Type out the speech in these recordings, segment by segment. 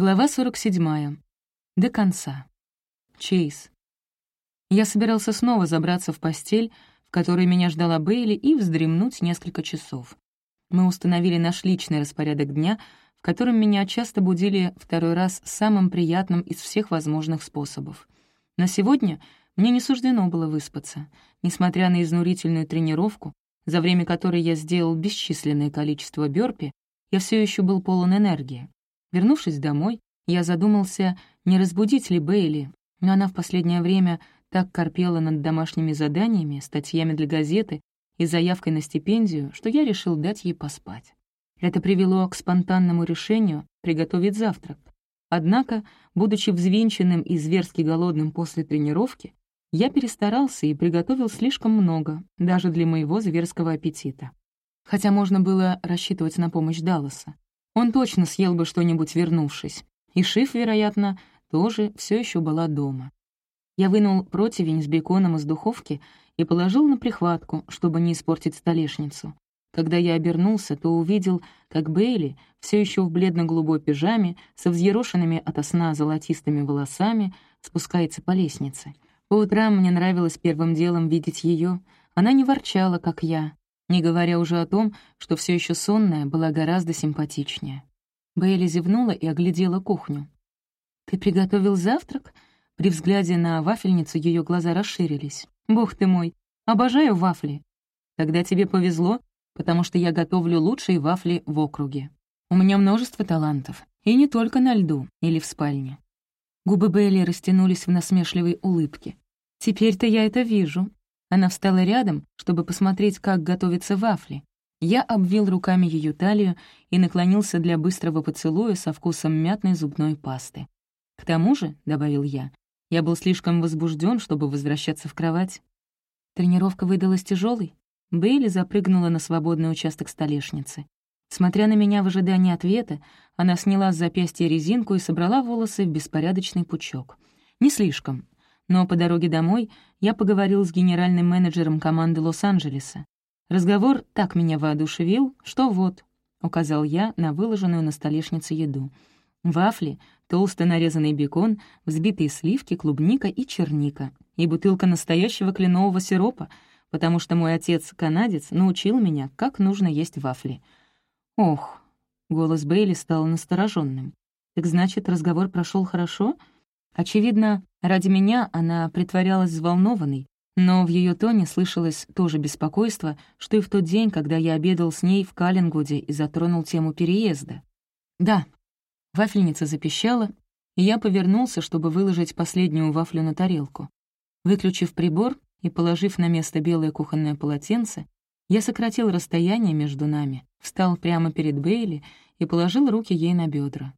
Глава 47. До конца. Чейз. Я собирался снова забраться в постель, в которой меня ждала Бейли, и вздремнуть несколько часов. Мы установили наш личный распорядок дня, в котором меня часто будили второй раз самым приятным из всех возможных способов. На сегодня мне не суждено было выспаться. Несмотря на изнурительную тренировку, за время которой я сделал бесчисленное количество бёрпи, я все еще был полон энергии. Вернувшись домой, я задумался, не разбудить ли Бейли, но она в последнее время так корпела над домашними заданиями, статьями для газеты и заявкой на стипендию, что я решил дать ей поспать. Это привело к спонтанному решению приготовить завтрак. Однако, будучи взвинченным и зверски голодным после тренировки, я перестарался и приготовил слишком много, даже для моего зверского аппетита. Хотя можно было рассчитывать на помощь Далласа. Он точно съел бы что-нибудь, вернувшись. И Шиф, вероятно, тоже все еще была дома. Я вынул противень с беконом из духовки и положил на прихватку, чтобы не испортить столешницу. Когда я обернулся, то увидел, как Бейли, все еще в бледно-голубой пижаме, со взъерошенными ото сна золотистыми волосами, спускается по лестнице. По утрам мне нравилось первым делом видеть ее. Она не ворчала, как я, не говоря уже о том, что все еще сонная была гораздо симпатичнее. Бейли зевнула и оглядела кухню. «Ты приготовил завтрак?» При взгляде на вафельницу ее глаза расширились. «Бог ты мой, обожаю вафли!» «Тогда тебе повезло, потому что я готовлю лучшие вафли в округе. У меня множество талантов, и не только на льду или в спальне». Губы Бейли растянулись в насмешливой улыбке. «Теперь-то я это вижу. Она встала рядом, чтобы посмотреть, как готовятся вафли. Я обвил руками ее талию и наклонился для быстрого поцелуя со вкусом мятной зубной пасты. «К тому же», — добавил я, — «я был слишком возбужден, чтобы возвращаться в кровать». Тренировка выдалась тяжелой. Бейли запрыгнула на свободный участок столешницы. Смотря на меня в ожидании ответа, она сняла с запястья резинку и собрала волосы в беспорядочный пучок. Не слишком, но по дороге домой я поговорил с генеральным менеджером команды Лос-Анджелеса. Разговор так меня воодушевил, что вот, — указал я на выложенную на столешнице еду. Вафли, толсто нарезанный бекон, взбитые сливки, клубника и черника, и бутылка настоящего кленового сиропа, потому что мой отец-канадец научил меня, как нужно есть вафли. Ох, голос Бейли стал настороженным. Так значит, разговор прошел хорошо? Очевидно, Ради меня она притворялась взволнованной, но в ее тоне слышалось то же беспокойство, что и в тот день, когда я обедал с ней в Каллингуде и затронул тему переезда. «Да». Вафельница запищала, и я повернулся, чтобы выложить последнюю вафлю на тарелку. Выключив прибор и положив на место белое кухонное полотенце, я сократил расстояние между нами, встал прямо перед Бейли и положил руки ей на бедра.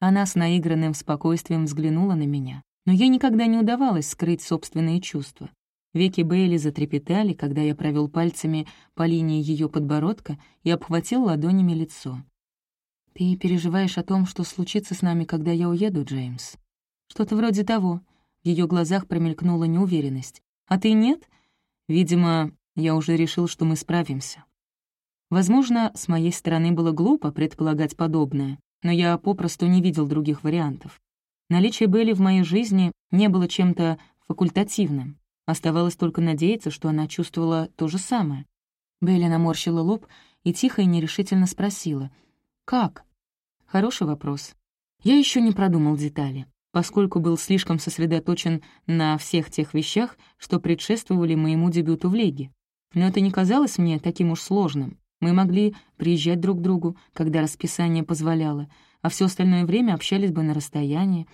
Она с наигранным спокойствием взглянула на меня но ей никогда не удавалось скрыть собственные чувства. Веки Бейли затрепетали, когда я провел пальцами по линии ее подбородка и обхватил ладонями лицо. «Ты переживаешь о том, что случится с нами, когда я уеду, Джеймс?» «Что-то вроде того». В ее глазах промелькнула неуверенность. «А ты нет?» «Видимо, я уже решил, что мы справимся». Возможно, с моей стороны было глупо предполагать подобное, но я попросту не видел других вариантов. Наличие Белли в моей жизни не было чем-то факультативным. Оставалось только надеяться, что она чувствовала то же самое. Белли наморщила лоб и тихо и нерешительно спросила. «Как?» Хороший вопрос. Я еще не продумал детали, поскольку был слишком сосредоточен на всех тех вещах, что предшествовали моему дебюту в Лиге. Но это не казалось мне таким уж сложным. Мы могли приезжать друг к другу, когда расписание позволяло, а все остальное время общались бы на расстоянии.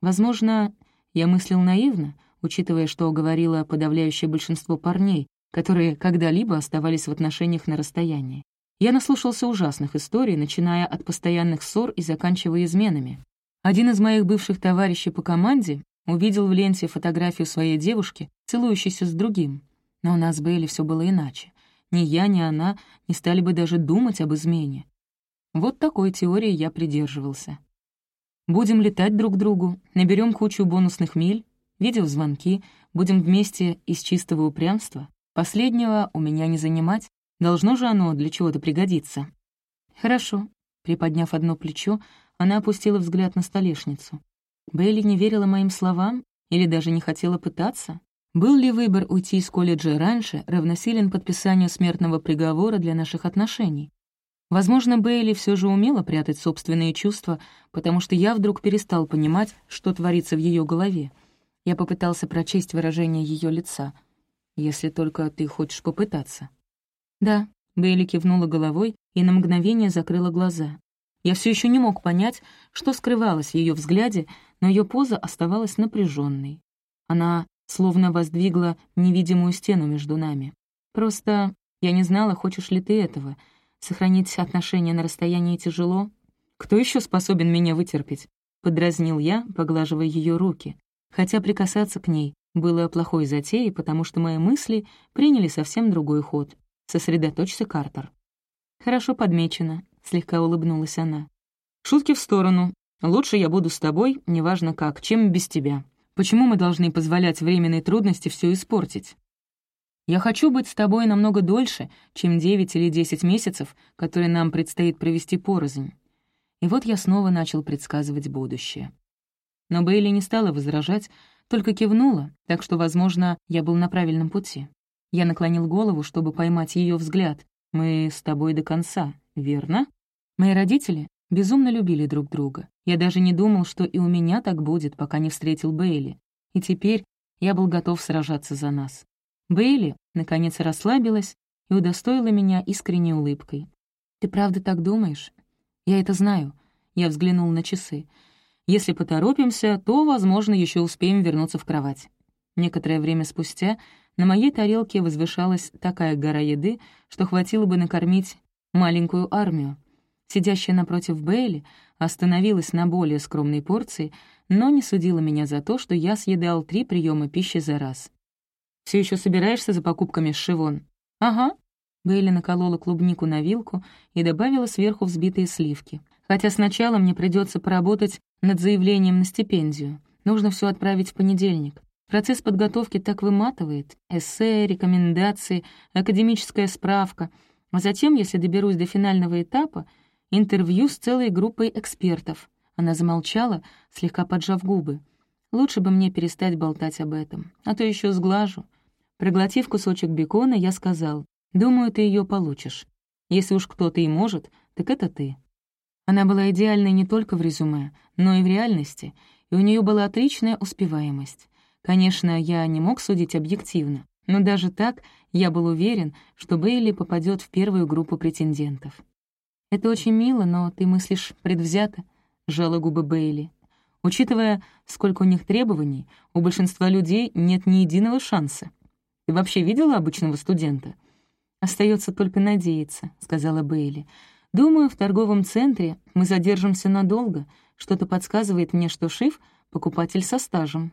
Возможно, я мыслил наивно, учитывая, что говорило подавляющее большинство парней, которые когда-либо оставались в отношениях на расстоянии. Я наслушался ужасных историй, начиная от постоянных ссор и заканчивая изменами. Один из моих бывших товарищей по команде увидел в ленте фотографию своей девушки, целующейся с другим. Но у нас с Бейли все было иначе. Ни я, ни она не стали бы даже думать об измене. Вот такой теории я придерживался. Будем летать друг к другу, наберем кучу бонусных миль, видеозвонки, будем вместе из чистого упрямства. Последнего у меня не занимать, должно же оно для чего-то пригодиться. Хорошо. Приподняв одно плечо, Она опустила взгляд на столешницу. Бейли не верила моим словам или даже не хотела пытаться? Был ли выбор уйти из колледжа раньше равносилен подписанию смертного приговора для наших отношений? Возможно, Бейли все же умела прятать собственные чувства, потому что я вдруг перестал понимать, что творится в ее голове. Я попытался прочесть выражение ее лица. «Если только ты хочешь попытаться». «Да», — Бейли кивнула головой и на мгновение закрыла глаза. Я все еще не мог понять, что скрывалось в ее взгляде, но ее поза оставалась напряженной. Она словно воздвигла невидимую стену между нами. Просто я не знала, хочешь ли ты этого — Сохранить отношения на расстоянии тяжело. Кто еще способен меня вытерпеть? Подразнил я, поглаживая ее руки. Хотя прикасаться к ней было плохой затеей, потому что мои мысли приняли совсем другой ход. Сосредоточься, Картер. «Хорошо подмечено», — слегка улыбнулась она. «Шутки в сторону. Лучше я буду с тобой, неважно как, чем без тебя. Почему мы должны позволять временной трудности все испортить? Я хочу быть с тобой намного дольше, чем девять или десять месяцев, которые нам предстоит провести порознь. И вот я снова начал предсказывать будущее. Но Бейли не стала возражать, только кивнула, так что, возможно, я был на правильном пути. Я наклонил голову, чтобы поймать ее взгляд. «Мы с тобой до конца, верно?» Мои родители безумно любили друг друга. Я даже не думал, что и у меня так будет, пока не встретил Бейли. И теперь я был готов сражаться за нас. Бейли, наконец, расслабилась и удостоила меня искренней улыбкой. «Ты правда так думаешь?» «Я это знаю». Я взглянул на часы. «Если поторопимся, то, возможно, еще успеем вернуться в кровать». Некоторое время спустя на моей тарелке возвышалась такая гора еды, что хватило бы накормить маленькую армию. Сидящая напротив Бейли остановилась на более скромной порции, но не судила меня за то, что я съедал три приема пищи за раз. Все еще собираешься за покупками с Шивон?» «Ага». Бейли наколола клубнику на вилку и добавила сверху взбитые сливки. «Хотя сначала мне придется поработать над заявлением на стипендию. Нужно все отправить в понедельник. Процесс подготовки так выматывает. Эссе, рекомендации, академическая справка. А затем, если доберусь до финального этапа, интервью с целой группой экспертов». Она замолчала, слегка поджав губы. Лучше бы мне перестать болтать об этом, а то еще сглажу. Проглотив кусочек бекона, я сказал, «Думаю, ты ее получишь. Если уж кто-то и может, так это ты». Она была идеальной не только в резюме, но и в реальности, и у нее была отличная успеваемость. Конечно, я не мог судить объективно, но даже так я был уверен, что Бейли попадет в первую группу претендентов. «Это очень мило, но ты мыслишь предвзято», — жала губы Бейли. Учитывая, сколько у них требований, у большинства людей нет ни единого шанса. Ты вообще видела обычного студента? Остается только надеяться, сказала Бейли. Думаю, в торговом центре мы задержимся надолго. Что-то подсказывает мне, что Шиф — покупатель со стажем.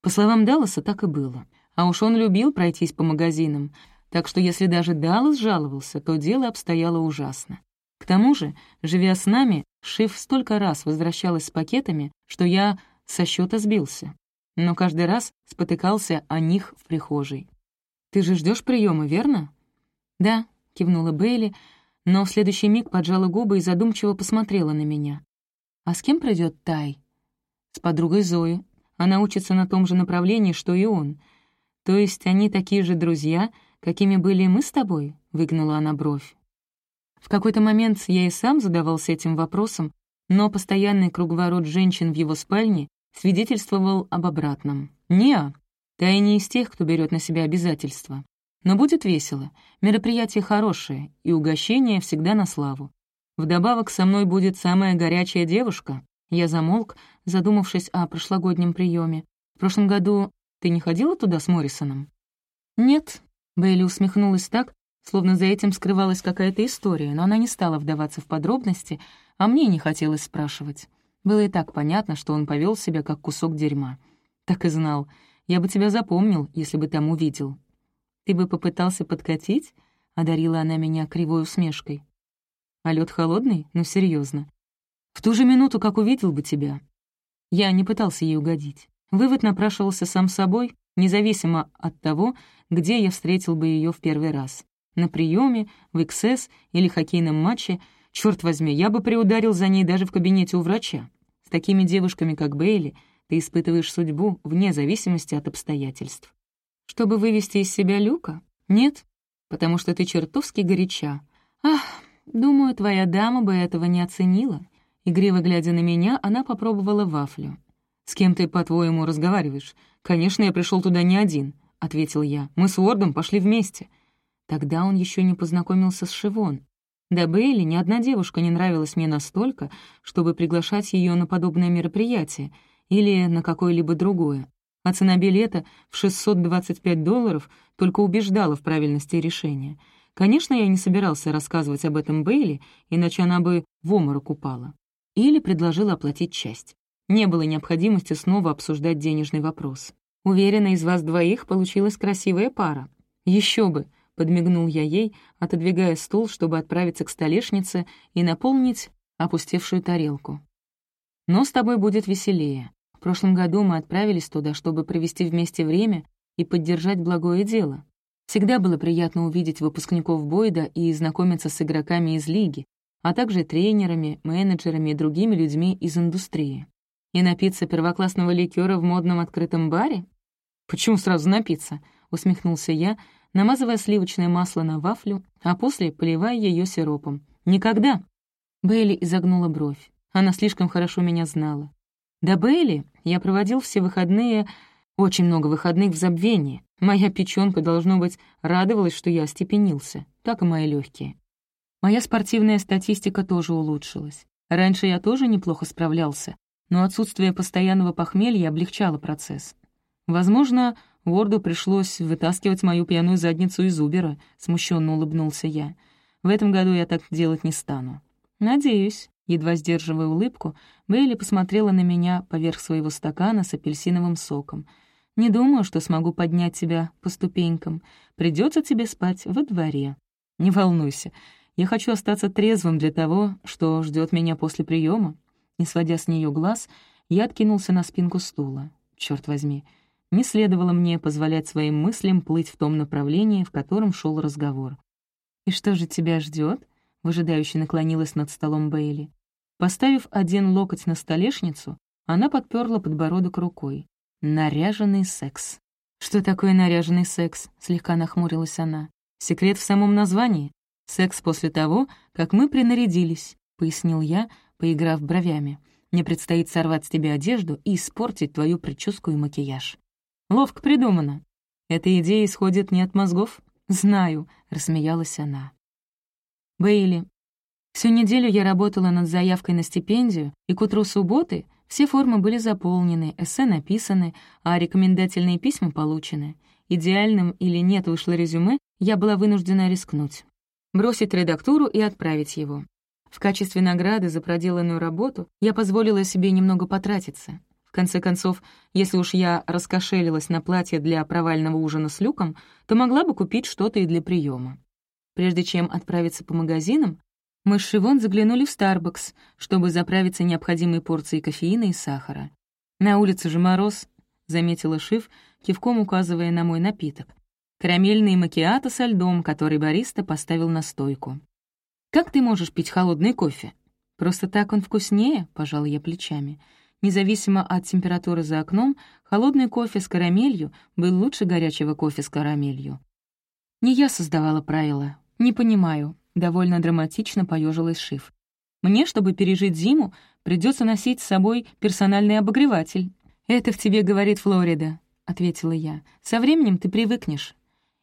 По словам Далласа, так и было. А уж он любил пройтись по магазинам, так что если даже Даллас жаловался, то дело обстояло ужасно. К тому же, живя с нами, Шиф столько раз возвращалась с пакетами, что я со счета сбился. Но каждый раз спотыкался о них в прихожей. «Ты же ждешь приема, верно?» «Да», — кивнула Бейли, но в следующий миг поджала губы и задумчиво посмотрела на меня. «А с кем придет Тай?» «С подругой Зои. Она учится на том же направлении, что и он. То есть они такие же друзья, какими были мы с тобой?» — выгнула она бровь. В какой-то момент я и сам задавался этим вопросом, но постоянный круговорот женщин в его спальне свидетельствовал об обратном. «Не, ты не из тех, кто берет на себя обязательства. Но будет весело, мероприятие хорошее, и угощение всегда на славу. Вдобавок со мной будет самая горячая девушка». Я замолк, задумавшись о прошлогоднем приеме. «В прошлом году ты не ходила туда с Моррисоном?» «Нет», — Бейли усмехнулась так, словно за этим скрывалась какая-то история, но она не стала вдаваться в подробности, а мне не хотелось спрашивать. Было и так понятно, что он повел себя как кусок дерьма. Так и знал. Я бы тебя запомнил, если бы там увидел. «Ты бы попытался подкатить?» — одарила она меня кривой усмешкой. «А лед холодный? Ну, серьезно. В ту же минуту, как увидел бы тебя». Я не пытался ей угодить. Вывод напрашивался сам собой, независимо от того, где я встретил бы ее в первый раз. На приеме, в XS или хоккейном матче Черт возьми, я бы приударил за ней даже в кабинете у врача. С такими девушками, как Бейли, ты испытываешь судьбу вне зависимости от обстоятельств. Чтобы вывести из себя Люка? Нет, потому что ты чертовски горяча. Ах, думаю, твоя дама бы этого не оценила. Игриво глядя на меня, она попробовала вафлю. «С кем ты, по-твоему, разговариваешь? Конечно, я пришел туда не один», — ответил я. «Мы с Уордом пошли вместе». Тогда он еще не познакомился с Шивон. Да Бейли ни одна девушка не нравилась мне настолько, чтобы приглашать ее на подобное мероприятие или на какое-либо другое. А цена билета в 625 долларов только убеждала в правильности решения. Конечно, я не собирался рассказывать об этом Бейли, иначе она бы в оморок упала. Или предложила оплатить часть. Не было необходимости снова обсуждать денежный вопрос. Уверена, из вас двоих получилась красивая пара. Еще бы, подмигнул я ей, отодвигая стул, чтобы отправиться к столешнице и наполнить опустевшую тарелку. Но с тобой будет веселее. В прошлом году мы отправились туда, чтобы провести вместе время и поддержать благое дело. Всегда было приятно увидеть выпускников Бойда и знакомиться с игроками из лиги, а также тренерами, менеджерами и другими людьми из индустрии. И напиться первоклассного ликера в модном открытом баре? «Почему сразу напиться?» — усмехнулся я, намазывая сливочное масло на вафлю, а после поливая ее сиропом. «Никогда!» Бейли изогнула бровь. Она слишком хорошо меня знала. До Бейли я проводил все выходные, очень много выходных в забвении. Моя печёнка, должно быть, радовалась, что я остепенился, так и мои легкие. Моя спортивная статистика тоже улучшилась. Раньше я тоже неплохо справлялся, но отсутствие постоянного похмелья облегчало процесс. Возможно, Уорду пришлось вытаскивать мою пьяную задницу из Убера, смущенно улыбнулся я. В этом году я так делать не стану. Надеюсь, едва сдерживая улыбку, Бейли посмотрела на меня поверх своего стакана с апельсиновым соком. «Не думаю, что смогу поднять тебя по ступенькам. Придется тебе спать во дворе. Не волнуйся, я хочу остаться трезвым для того, что ждет меня после приема. Не сводя с нее глаз, я откинулся на спинку стула. Черт возьми, — не следовало мне позволять своим мыслям плыть в том направлении, в котором шел разговор. «И что же тебя ждет? выжидающе наклонилась над столом Бейли. Поставив один локоть на столешницу, она подперла подбородок рукой. «Наряженный секс». «Что такое наряженный секс?» — слегка нахмурилась она. «Секрет в самом названии. Секс после того, как мы принарядились», — пояснил я, поиграв бровями. «Мне предстоит сорвать с тебя одежду и испортить твою прическу и макияж». Ловко придумано. Эта идея исходит не от мозгов? Знаю, рассмеялась она. Бейли. Всю неделю я работала над заявкой на стипендию, и к утру субботы все формы были заполнены, эссе написаны, а рекомендательные письма получены. Идеальным или нет вышло резюме, я была вынуждена рискнуть. Бросить редактуру и отправить его. В качестве награды за проделанную работу я позволила себе немного потратиться. В конце концов, если уж я раскошелилась на платье для провального ужина с Люком, то могла бы купить что-то и для приема. Прежде чем отправиться по магазинам, мы с Шивон заглянули в Starbucks, чтобы заправиться необходимой порцией кофеина и сахара. «На улице же мороз», — заметила Шив, кивком указывая на мой напиток. Карамельный макиато со льдом, который бариста поставил на стойку. «Как ты можешь пить холодный кофе?» «Просто так он вкуснее», — пожал я плечами. Независимо от температуры за окном, холодный кофе с карамелью был лучше горячего кофе с карамелью. Не я создавала правила. Не понимаю. Довольно драматично поежилась Шиф. Мне, чтобы пережить зиму, придется носить с собой персональный обогреватель. «Это в тебе говорит Флорида», — ответила я. «Со временем ты привыкнешь».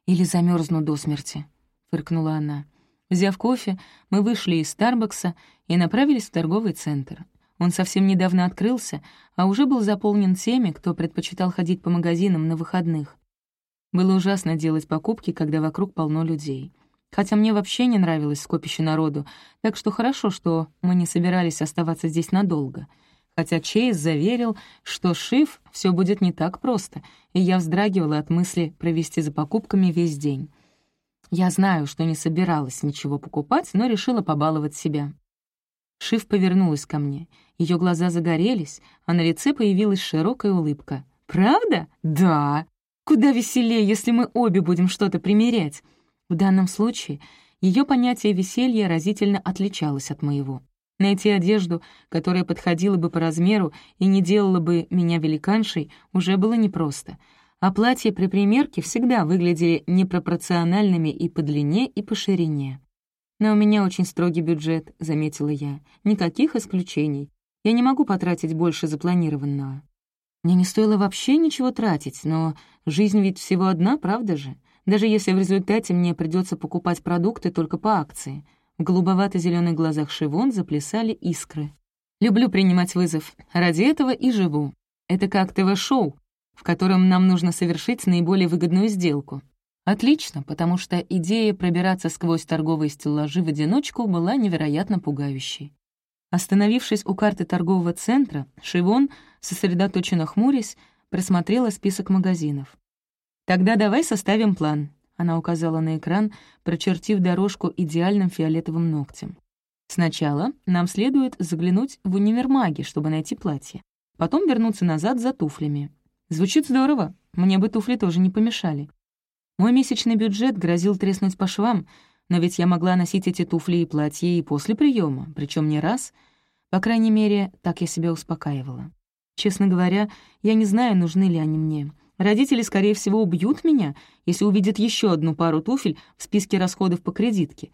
«Или замерзну до смерти», — фыркнула она. Взяв кофе, мы вышли из Старбакса и направились в торговый центр. Он совсем недавно открылся, а уже был заполнен теми, кто предпочитал ходить по магазинам на выходных. Было ужасно делать покупки, когда вокруг полно людей. Хотя мне вообще не нравилось скопище народу, так что хорошо, что мы не собирались оставаться здесь надолго. Хотя Чейз заверил, что шиф все будет не так просто, и я вздрагивала от мысли провести за покупками весь день. Я знаю, что не собиралась ничего покупать, но решила побаловать себя. Шиф повернулась ко мне. Ее глаза загорелись, а на лице появилась широкая улыбка. «Правда? Да. Куда веселее, если мы обе будем что-то примерять. В данном случае Ее понятие веселья разительно отличалось от моего. Найти одежду, которая подходила бы по размеру и не делала бы меня великаншей, уже было непросто. А платья при примерке всегда выглядели непропорциональными и по длине, и по ширине. «Но у меня очень строгий бюджет», — заметила я. «Никаких исключений. Я не могу потратить больше запланированного». Мне не стоило вообще ничего тратить, но жизнь ведь всего одна, правда же? Даже если в результате мне придется покупать продукты только по акции — в голубовато зеленых глазах Шивон заплясали искры. «Люблю принимать вызов. Ради этого и живу. Это как ТВ-шоу, в котором нам нужно совершить наиболее выгодную сделку. Отлично, потому что идея пробираться сквозь торговые стеллажи в одиночку была невероятно пугающей. Остановившись у карты торгового центра, Шивон, сосредоточенно хмурясь, просмотрела список магазинов. «Тогда давай составим план. Она указала на экран, прочертив дорожку идеальным фиолетовым ногтем. «Сначала нам следует заглянуть в универмаги, чтобы найти платье. Потом вернуться назад за туфлями. Звучит здорово, мне бы туфли тоже не помешали. Мой месячный бюджет грозил треснуть по швам, но ведь я могла носить эти туфли и платье и после приема, причем не раз. По крайней мере, так я себя успокаивала. Честно говоря, я не знаю, нужны ли они мне. Родители, скорее всего, убьют меня, если увидят еще одну пару туфель в списке расходов по кредитке.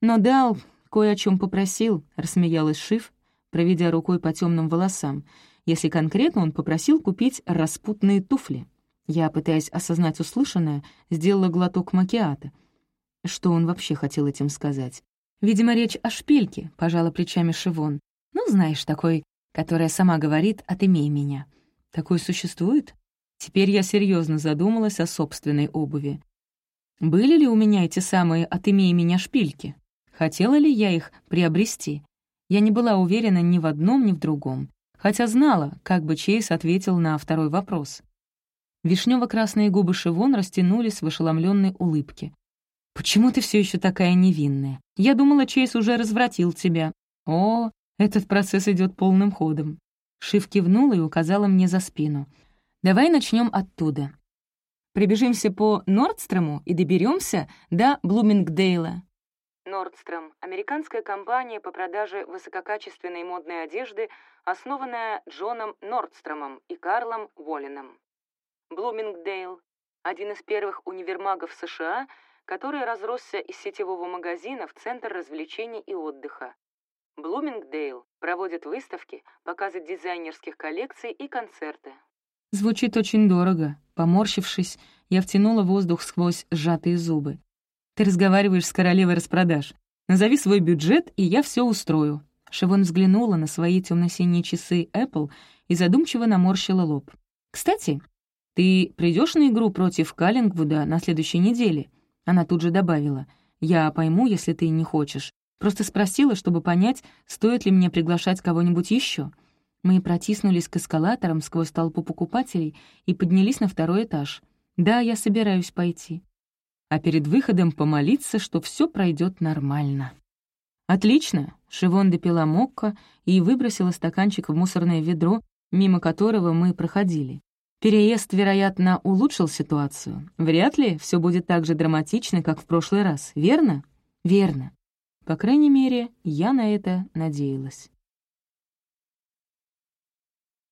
Но Дал кое о чем попросил, рассмеялась Шиф, проведя рукой по темным волосам. Если конкретно, он попросил купить распутные туфли. Я, пытаясь осознать услышанное, сделала глоток макиата. Что он вообще хотел этим сказать? Видимо, речь о шпильке, пожала плечами Шивон. Ну, знаешь, такой, которая сама говорит «отымей меня». Такое существует? Теперь я серьезно задумалась о собственной обуви. Были ли у меня эти самые «отымей меня» шпильки? Хотела ли я их приобрести? Я не была уверена ни в одном, ни в другом, хотя знала, как бы Чейз ответил на второй вопрос. Вишнево-красные губы Шивон растянулись в ошеломленной улыбке. «Почему ты все еще такая невинная? Я думала, Чейз уже развратил тебя». «О, этот процесс идет полным ходом». Шив кивнула и указала мне за спину — Давай начнем оттуда. Прибежимся по Нордстрому и доберемся до Блумингдейла. Нордстром — американская компания по продаже высококачественной модной одежды, основанная Джоном Нордстромом и Карлом Уолленом. Блумингдейл — один из первых универмагов США, который разросся из сетевого магазина в Центр развлечений и отдыха. Блумингдейл проводит выставки, показы дизайнерских коллекций и концерты. Звучит очень дорого. Поморщившись, я втянула воздух сквозь сжатые зубы. Ты разговариваешь с королевой распродаж. Назови свой бюджет, и я все устрою. Шивон взглянула на свои темно-синие часы Apple и задумчиво наморщила лоб. «Кстати, ты придешь на игру против Каллингвуда на следующей неделе?» Она тут же добавила. «Я пойму, если ты не хочешь. Просто спросила, чтобы понять, стоит ли мне приглашать кого-нибудь еще. Мы протиснулись к эскалаторам сквозь толпу покупателей и поднялись на второй этаж. Да, я собираюсь пойти. А перед выходом помолиться, что все пройдет нормально. «Отлично!» — Шивон допила мокко и выбросила стаканчик в мусорное ведро, мимо которого мы проходили. Переезд, вероятно, улучшил ситуацию. Вряд ли все будет так же драматично, как в прошлый раз, верно? Верно. По крайней мере, я на это надеялась.